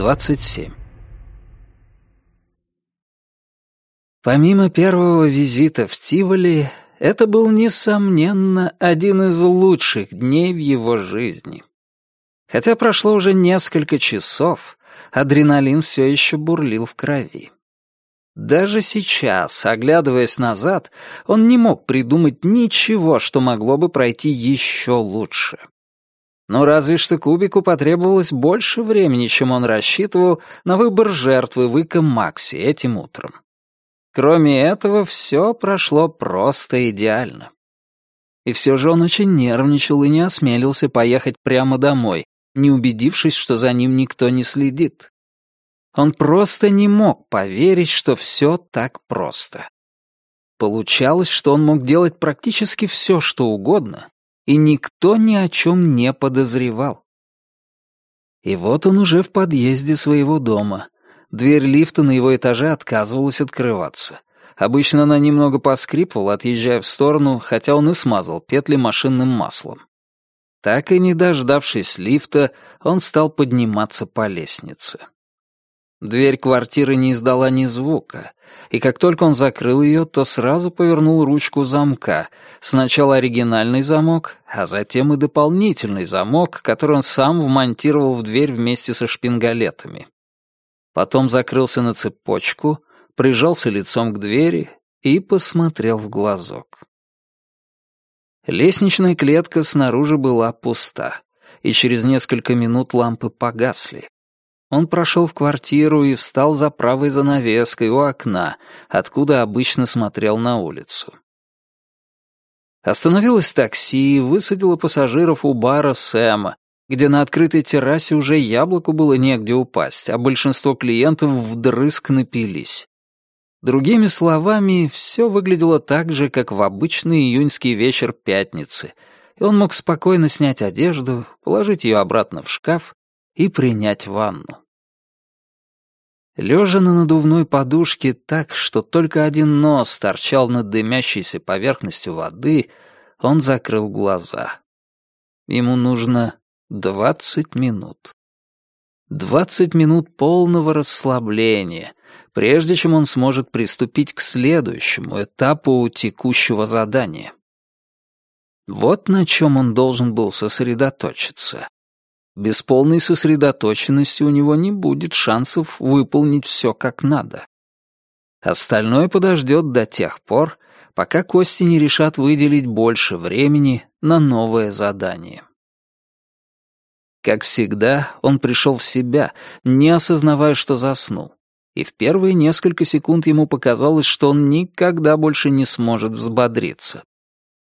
27. Помимо первого визита в Тиволи, это был, несомненно, один из лучших дней в его жизни. Хотя прошло уже несколько часов, адреналин все еще бурлил в крови. Даже сейчас, оглядываясь назад, он не мог придумать ничего, что могло бы пройти еще лучше. Но разве что Кубику потребовалось больше времени, чем он рассчитывал, на выбор жертвы в Ика Макси этим утром. Кроме этого, все прошло просто идеально. И все же он очень нервничал и не осмелился поехать прямо домой, не убедившись, что за ним никто не следит. Он просто не мог поверить, что все так просто. Получалось, что он мог делать практически все, что угодно, и никто ни о чем не подозревал. И вот он уже в подъезде своего дома. Дверь лифта на его этаже отказывалась открываться. Обычно она немного поскрипывала, отъезжая в сторону, хотя он и смазал петли машинным маслом. Так и не дождавшись лифта, он стал подниматься по лестнице. Дверь квартиры не издала ни звука, и как только он закрыл ее, то сразу повернул ручку замка. Сначала оригинальный замок, а затем и дополнительный замок, который он сам вмонтировал в дверь вместе со шпингалетами. Потом закрылся на цепочку, прижался лицом к двери и посмотрел в глазок. Лестничная клетка снаружи была пуста, и через несколько минут лампы погасли. Он прошел в квартиру и встал за правой занавеской у окна, откуда обычно смотрел на улицу. Остановилось такси и высадило пассажиров у бара Сэма, где на открытой террасе уже яблоку было негде упасть, а большинство клиентов вдрызг напились. Другими словами, все выглядело так же, как в обычный июньский вечер пятницы, и он мог спокойно снять одежду, положить ее обратно в шкаф и принять ванну. Лежа на надувной подушке так, что только один нос торчал над дымящейся поверхностью воды, он закрыл глаза. Ему нужно двадцать минут. Двадцать минут полного расслабления, прежде чем он сможет приступить к следующему этапу текущего задания. Вот на чем он должен был сосредоточиться. Без полной сосредоточенности у него не будет шансов выполнить все как надо. Остальное подождет до тех пор, пока кости не решат выделить больше времени на новое задание. Как всегда, он пришел в себя, не осознавая, что заснул. И в первые несколько секунд ему показалось, что он никогда больше не сможет взбодриться.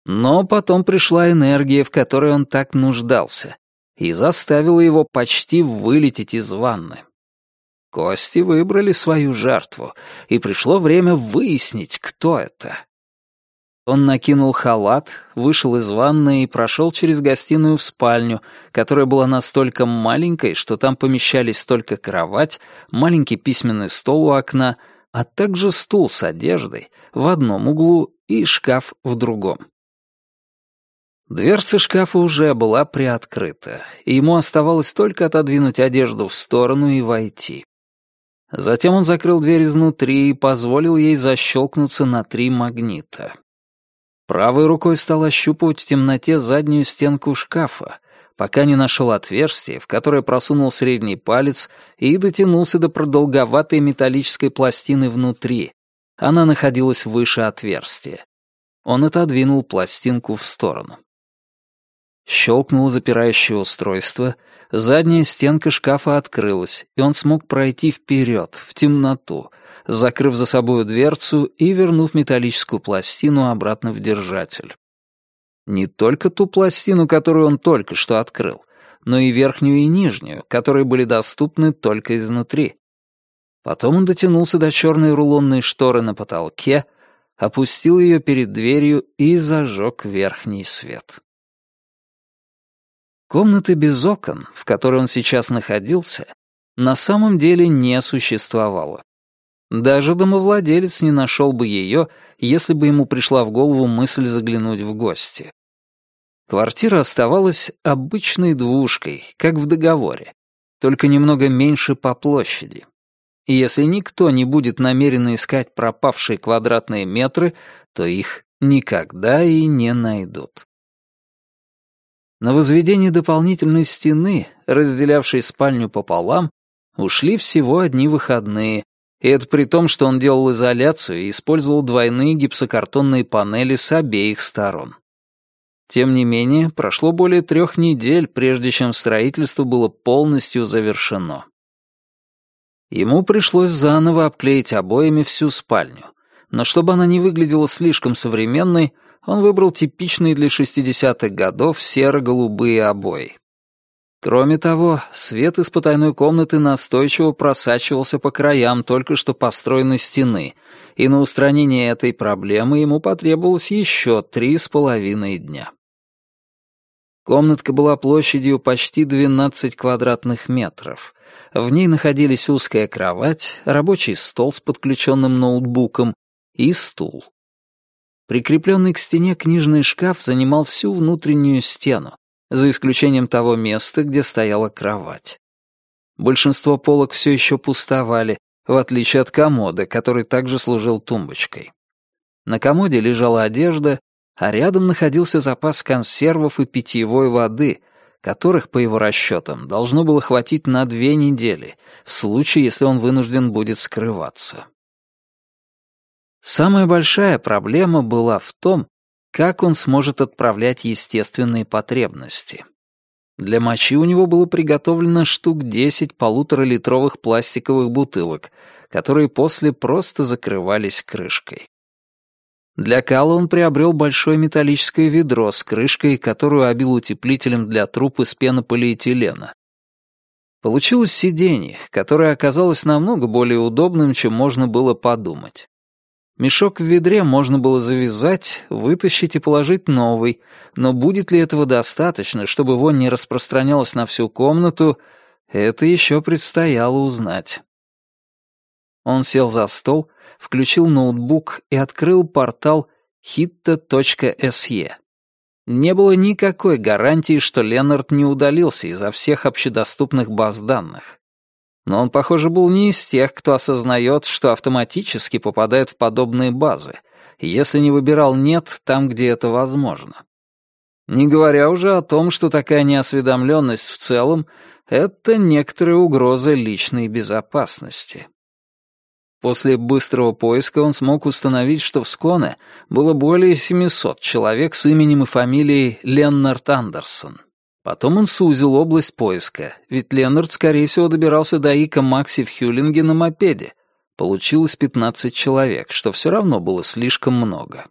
Но потом пришла энергия, в которой он так нуждался, и заставила его почти вылететь из ванны. Кости выбрали свою жертву, и пришло время выяснить, кто это. Он накинул халат, вышел из ванны и прошел через гостиную в спальню, которая была настолько маленькой, что там помещались только кровать, маленький письменный стол у окна, а также стул с одеждой в одном углу и шкаф в другом. Дверца шкафа уже была приоткрыта, и ему оставалось только отодвинуть одежду в сторону и войти. Затем он закрыл дверь изнутри и позволил ей защелкнуться на три магнита. Правой рукой стал ощупывать в темноте заднюю стенку шкафа, пока не нашел отверстие, в которое просунул средний палец и дотянулся до продолговатой металлической пластины внутри. Она находилась выше отверстия. Он отодвинул пластинку в сторону. Щелкнуло запирающее устройство, задняя стенка шкафа открылась, и он смог пройти вперед, в темноту, закрыв за собою дверцу и вернув металлическую пластину обратно в держатель. Не только ту пластину, которую он только что открыл, но и верхнюю и нижнюю, которые были доступны только изнутри. Потом он дотянулся до черной рулонной шторы на потолке, опустил ее перед дверью и зажег верхний свет. Комнаты без окон, в которой он сейчас находился, на самом деле не существовало. Даже домовладелец не нашел бы ее, если бы ему пришла в голову мысль заглянуть в гости. Квартира оставалась обычной двушкой, как в договоре. только немного меньше по площади. И если никто не будет намеренно искать пропавшие квадратные метры, то их никогда и не найдут. На возведение дополнительной стены, разделявшей спальню пополам, ушли всего одни выходные, и это при том, что он делал изоляцию и использовал двойные гипсокартонные панели с обеих сторон. Тем не менее, прошло более трех недель, прежде чем строительство было полностью завершено. Ему пришлось заново обклеить обоями всю спальню, но чтобы она не выглядела слишком современной, он выбрал типичные для 60-х годов серо-голубые обои. Кроме того, свет из потайной комнаты настойчиво просачивался по краям только что построенной стены, и на устранение этой проблемы ему потребовалось еще три с половиной дня. Комнатка была площадью почти 12 квадратных метров. В ней находились узкая кровать, рабочий стол с подключенным ноутбуком и стул. Прикрепленный к стене книжный шкаф занимал всю внутреннюю стену, за исключением того места, где стояла кровать. Большинство полок все еще пустовали, в отличие от комода, который также служил тумбочкой. На комоде лежала одежда, а рядом находился запас консервов и питьевой воды, которых, по его расчетам, должно было хватить на две недели, в случае, если он вынужден будет скрываться. Самая большая проблема была в том, как он сможет отправлять естественные потребности. Для мочи у него было приготовлено штук 10 полуторалитровых пластиковых бутылок, которые после просто закрывались крышкой. Для кала он приобрел большое металлическое ведро с крышкой, которую обил утеплителем для труб из пенополиэтилена. Получилось сиденье, которое оказалось намного более удобным, чем можно было подумать. Мешок в ведре можно было завязать, вытащить и положить новый, но будет ли этого достаточно, чтобы вонь не распространялась на всю комнату, это еще предстояло узнать. Он сел за стол, включил ноутбук и открыл портал hitta.se. Не было никакой гарантии, что Ленард не удалился изо всех общедоступных баз данных. Но он, похоже, был не из тех, кто осознает, что автоматически попадает в подобные базы, если не выбирал «нет» там, где это возможно. Не говоря уже о том, что такая неосведомленность в целом — это некоторая угроза личной безопасности. После быстрого поиска он смог установить, что в Сконе было более 700 человек с именем и фамилией Леннард Андерсон. Потом он сузил область поиска, ведь Ленард, скорее всего, добирался до Ика Макси в Хюлинге на мопеде. Получилось 15 человек, что все равно было слишком много.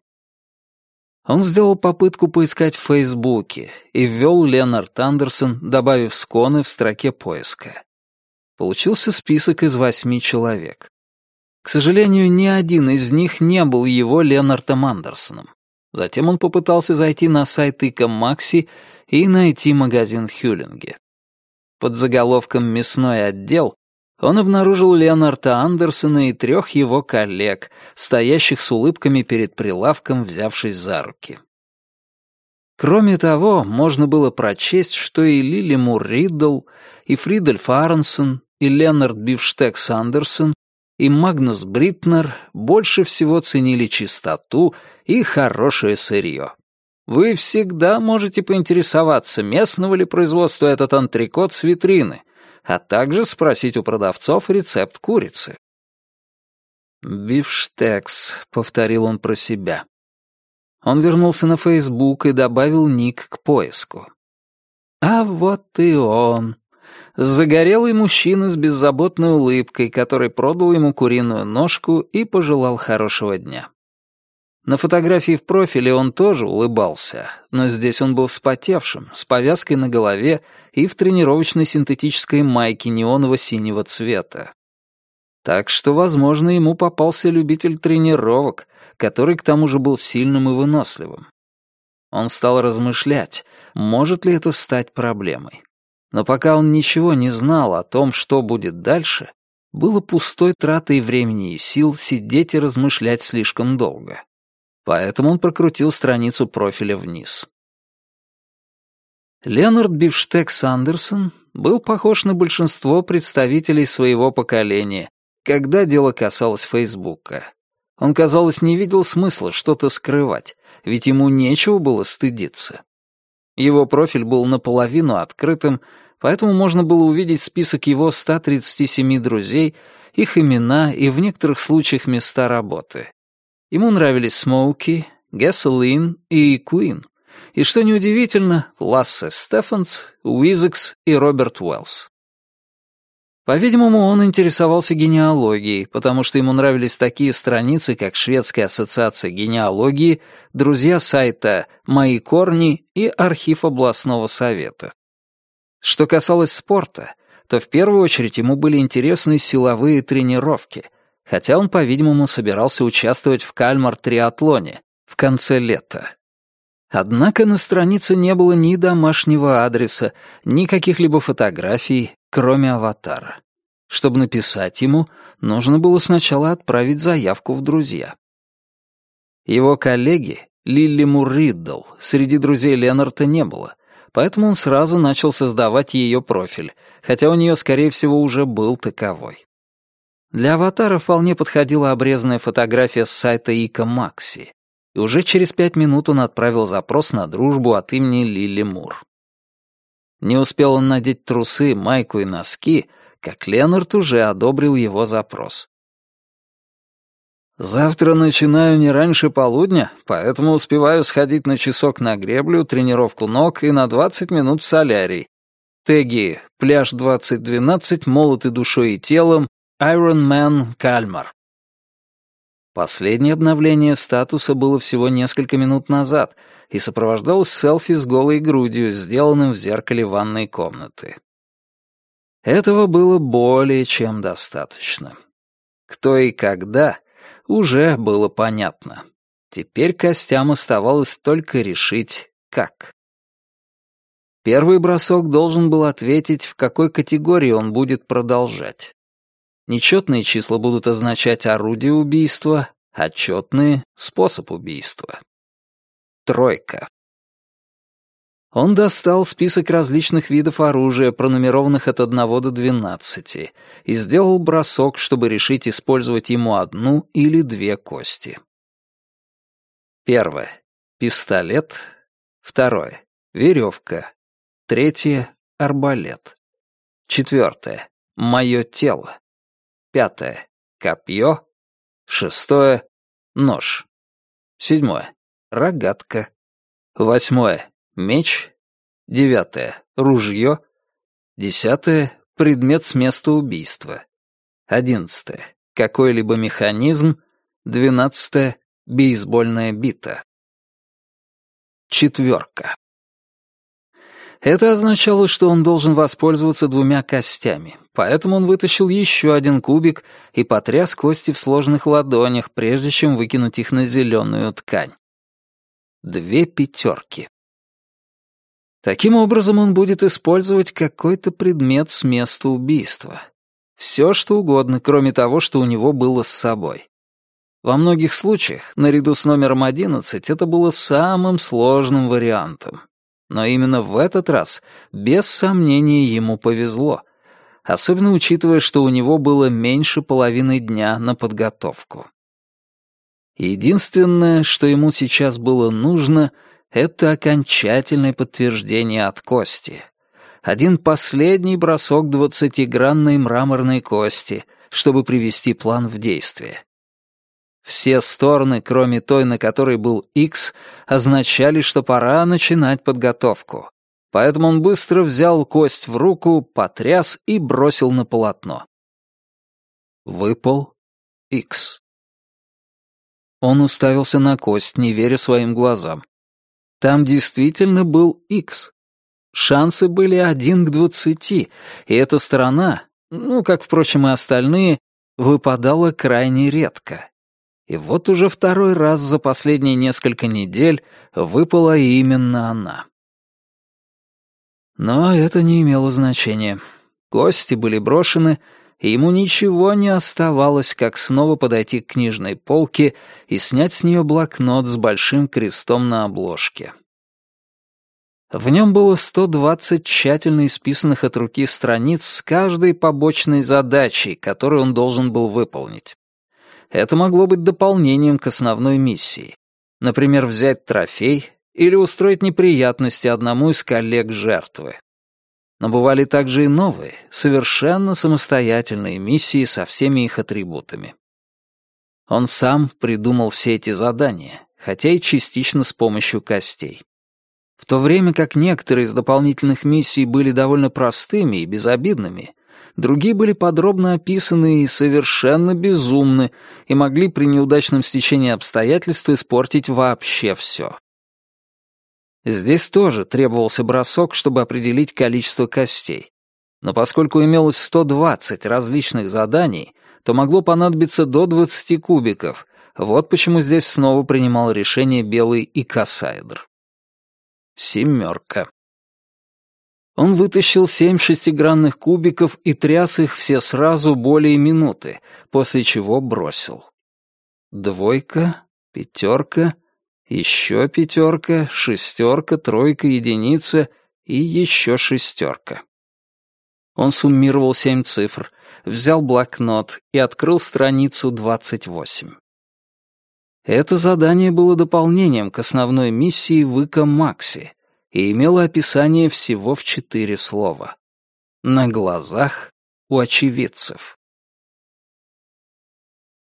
Он сделал попытку поискать в Фейсбуке и ввел Ленард Андерсон, добавив сконы в строке поиска. Получился список из восьми человек. К сожалению, ни один из них не был его Ленартом Андерсоном. Затем он попытался зайти на сайт Ика Макси и найти магазин в Хюлинге. Под заголовком «Мясной отдел» он обнаружил Леонарда Андерсона и трех его коллег, стоящих с улыбками перед прилавком, взявшись за руки. Кроме того, можно было прочесть, что и Лили Мур Риддл, и Фридольф Арнсон, и Ленард Бифштекс Андерсон, и Магнус Бритнер больше всего ценили чистоту и хорошее сырье. Вы всегда можете поинтересоваться, местного ли производства этот антрикот с витрины, а также спросить у продавцов рецепт курицы. «Бифштекс», — повторил он про себя. Он вернулся на Фейсбук и добавил ник к поиску. А вот и он. Загорелый мужчина с беззаботной улыбкой, который продал ему куриную ножку и пожелал хорошего дня. На фотографии в профиле он тоже улыбался, но здесь он был вспотевшим, с повязкой на голове и в тренировочной синтетической майке неоново-синего цвета. Так что, возможно, ему попался любитель тренировок, который к тому же был сильным и выносливым. Он стал размышлять, может ли это стать проблемой. Но пока он ничего не знал о том, что будет дальше, было пустой тратой времени и сил сидеть и размышлять слишком долго поэтому он прокрутил страницу профиля вниз. Леонард Бифштекс Андерсон был похож на большинство представителей своего поколения, когда дело касалось Фейсбука. Он, казалось, не видел смысла что-то скрывать, ведь ему нечего было стыдиться. Его профиль был наполовину открытым, поэтому можно было увидеть список его 137 друзей, их имена и в некоторых случаях места работы. Ему нравились Смоуки, Gasoline и Queen, и, что неудивительно, Лассе Стефанс, Уизекс и Роберт Уэллс. По-видимому, он интересовался генеалогией, потому что ему нравились такие страницы, как Шведская ассоциация генеалогии, друзья сайта «Мои корни» и архив областного совета. Что касалось спорта, то в первую очередь ему были интересны силовые тренировки, хотя он, по-видимому, собирался участвовать в кальмар-триатлоне в конце лета. Однако на странице не было ни домашнего адреса, ни каких-либо фотографий, кроме аватара. Чтобы написать ему, нужно было сначала отправить заявку в друзья. Его коллеги, Лилли Мур Риддл, среди друзей Ленарта не было, поэтому он сразу начал создавать ее профиль, хотя у нее, скорее всего, уже был таковой. Для аватара вполне подходила обрезанная фотография с сайта Ика Макси, и уже через пять минут он отправил запрос на дружбу от имени Лили Мур. Не успел он надеть трусы, майку и носки, как Ленард уже одобрил его запрос. «Завтра начинаю не раньше полудня, поэтому успеваю сходить на часок на греблю, тренировку ног и на 20 минут в солярий. Теги «Пляж 2012», «Молоты душой и телом», «Iron Man», «Кальмар». Последнее обновление статуса было всего несколько минут назад и сопровождалось селфи с голой грудью, сделанным в зеркале ванной комнаты. Этого было более чем достаточно. Кто и когда, уже было понятно. Теперь костям оставалось только решить, как. Первый бросок должен был ответить, в какой категории он будет продолжать. Нечетные числа будут означать орудие убийства, а четные — способ убийства. Тройка. Он достал список различных видов оружия, пронумерованных от 1 до 12, и сделал бросок, чтобы решить, использовать ему одну или две кости. Первое. Пистолет. Второе. Веревка. Третье. Арбалет. Четвертое. Мое тело. Пятое — копье. Шестое — нож. Седьмое — рогатка. Восьмое — меч. Девятое — ружье. Десятое — предмет с места убийства. Одиннадцатое — какой-либо механизм. Двенадцатое — бейсбольная бита. Четверка. Это означало, что он должен воспользоваться двумя костями, поэтому он вытащил еще один кубик и потряс кости в сложных ладонях, прежде чем выкинуть их на зеленую ткань. Две пятерки. Таким образом, он будет использовать какой-то предмет с места убийства. Все, что угодно, кроме того, что у него было с собой. Во многих случаях, наряду с номером 11, это было самым сложным вариантом. Но именно в этот раз, без сомнения, ему повезло, особенно учитывая, что у него было меньше половины дня на подготовку. Единственное, что ему сейчас было нужно, это окончательное подтверждение от кости. Один последний бросок двадцатигранной мраморной кости, чтобы привести план в действие. Все стороны, кроме той, на которой был X, означали, что пора начинать подготовку. Поэтому он быстро взял кость в руку, потряс и бросил на полотно. Выпал X. Он уставился на кость, не веря своим глазам. Там действительно был X. Шансы были один к двадцати, и эта сторона, ну, как, впрочем, и остальные, выпадала крайне редко. И вот уже второй раз за последние несколько недель выпала именно она. Но это не имело значения. Гости были брошены, и ему ничего не оставалось, как снова подойти к книжной полке и снять с нее блокнот с большим крестом на обложке. В нем было 120 тщательно исписанных от руки страниц с каждой побочной задачей, которую он должен был выполнить. Это могло быть дополнением к основной миссии. Например, взять трофей или устроить неприятности одному из коллег жертвы. Но бывали также и новые, совершенно самостоятельные миссии со всеми их атрибутами. Он сам придумал все эти задания, хотя и частично с помощью костей. В то время как некоторые из дополнительных миссий были довольно простыми и безобидными, другие были подробно описаны и совершенно безумны и могли при неудачном стечении обстоятельств испортить вообще все. Здесь тоже требовался бросок, чтобы определить количество костей. Но поскольку имелось 120 различных заданий, то могло понадобиться до 20 кубиков. Вот почему здесь снова принимал решение белый икосаэдр. Семерка. Он вытащил семь шестигранных кубиков и тряс их все сразу более минуты, после чего бросил. Двойка, пятерка, еще пятерка, шестерка, тройка, единица и еще шестерка. Он суммировал семь цифр, взял блокнот и открыл страницу двадцать восемь. Это задание было дополнением к основной миссии Выка Макси и имело описание всего в четыре слова. На глазах у очевидцев.